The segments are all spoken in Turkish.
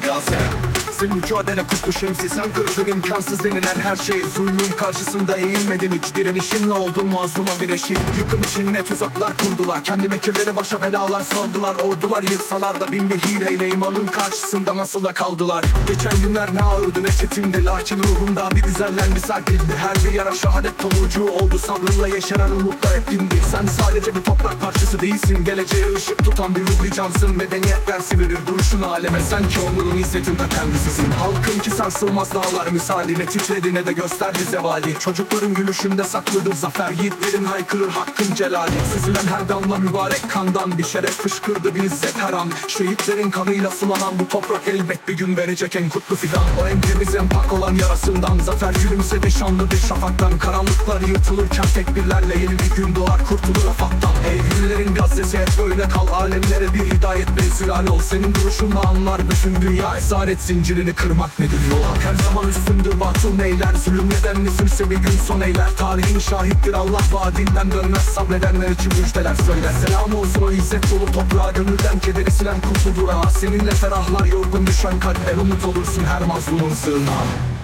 Gossip. Sen mücadele kutlu şemsi sen kırdın imkansız denilen her şey. Zulmün karşısında eğilmedin hiç direnişinle oldun mazluma bir eşit. Yıkım için ne tuzaklar kurdular Kendi mekirleri başa belalar saldılar. Ordular yırsalar da bin bir hileyle imanın karşısında nasıl da kaldılar. Geçen günler ne ağırdı ne çetindi Lakin ruhumda bir güzellendi serpildi. Her bir yara şehadet tomucu oldu Sabrınla yeşeren umutlar hep dindi Sen sadece bir toprak parçası değilsin Geleceğe ışık tutan bir ruhlu cansın. Medeniyet dersi duruşun aleme Sen ki onların izzetinde kendisisin Halkın ki sarsılmaz dağlar misaline Titrediğine de gösterdi zevali. Çocukların gülüşünde saklıdır zafer Yiğitlerin haykırır hakkın celali. Süzülen her damla mübarek kandan Bir şeref fışkırdı bir izzet her an. Şehitlerin kanıyla sulanan bu toprak elbet bir gün verecek en kutlu fidan. O en en pak olan yarasından Zafer gülümsedi şanlı bir şafaktan. Karanlıklar yırtılırken tekbirlerle yeni bir gün doğar kurtulur afaktan. Ey güllerin gazetesi hep böyle kal Alemlere bir hidayet bezülal ol. Senin duruşunla anlar bütün dünya Esaret zincirini kırmak nedir? Yol hak Her zaman üstündür. Batıl neyler Zulüm nedenli sürse bir gün son eyler. Tarihin şahittir Allah vaadinden dönmez. Sabredenler için müjdeler söyler. Selam olsun o izzet dolu toprağa Gönülden kederi silen durağa Seninle ferahlar yorgun düşen kalpler. Umut olursun her mazlumun sığınağı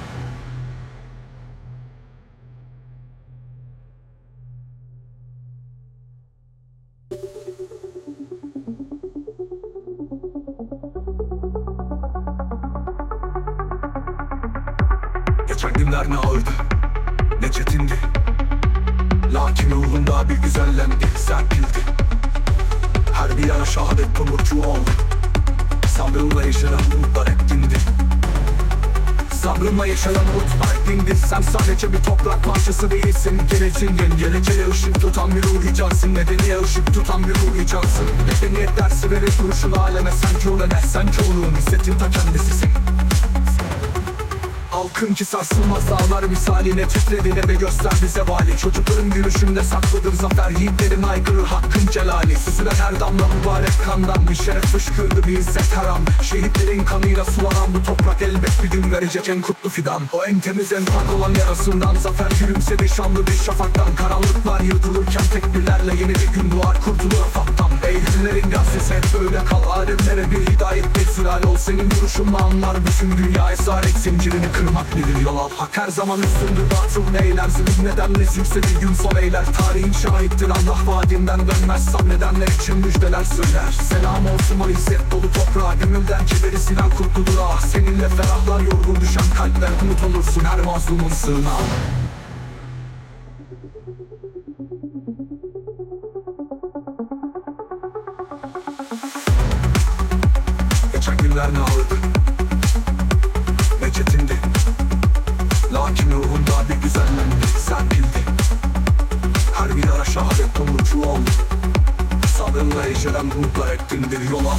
günler ne ağırdı Ne çetindi. Lakin ruhunda bir güzellendi Serpildi. Her bir yana şehadet tomurcuğu oldu. Sabrınla yeşeren umutlar hep dindi. Sabrınla yeşeren umutlar dindi. Sen sadece bir toprak parçası değilsin. Geleceğin geleceğe ışık tutan bir ruhi cansın Medeniye ışık tutan bir ruhi cansın Medeniyet dersi verir duruşun aleme. Sen ki olene sen ki onun ta kendisisin Halkın sarsılmaz dağlar misaline titrediğine ve gösterdi zevali Çocukların gülüşünde saklıdır zafer Yiğitlerin aykırı hakkın celali. Süzülen her damla mübarek kandan Bir şeref fışkırdı bir izzet haram. Şehitlerin kanıyla sulanan bu toprak elbet bir gün verecek en kutlu fidan. O en temiz en pak olan yarasından Zafer gülümsedi şanlı bir şafaktan. Karanlıklar yırtılırken tekbirlerle yeni bir gün doğar kurtulur afaktan. Eğrilerin gazetesi hep böyle kal Alemlere bir hidayet bir sülal ol. Senin duruşunla anlar bütün dünya Esaret zincirini kırmak nedir yol al Hak? Her zaman üstündür batıl neyler? Zulüm nedenle sürse bir gün son eyler. Tarihin şahittir. Allah vaadinden dönmez. Sabredenler için müjdeler söyler. Selam olsun o izzet dolu toprağa. Gönülden kiberi silen kurtulur ah. Seninle ferahlar yorgun düşen kalpler. Umut olursun her mazlumun sığınağı. Geçen günler ne ağırdı Her bir ara şehadet tomurcuğu oldu Sabrınla yeşeren bulutlar ektindir yola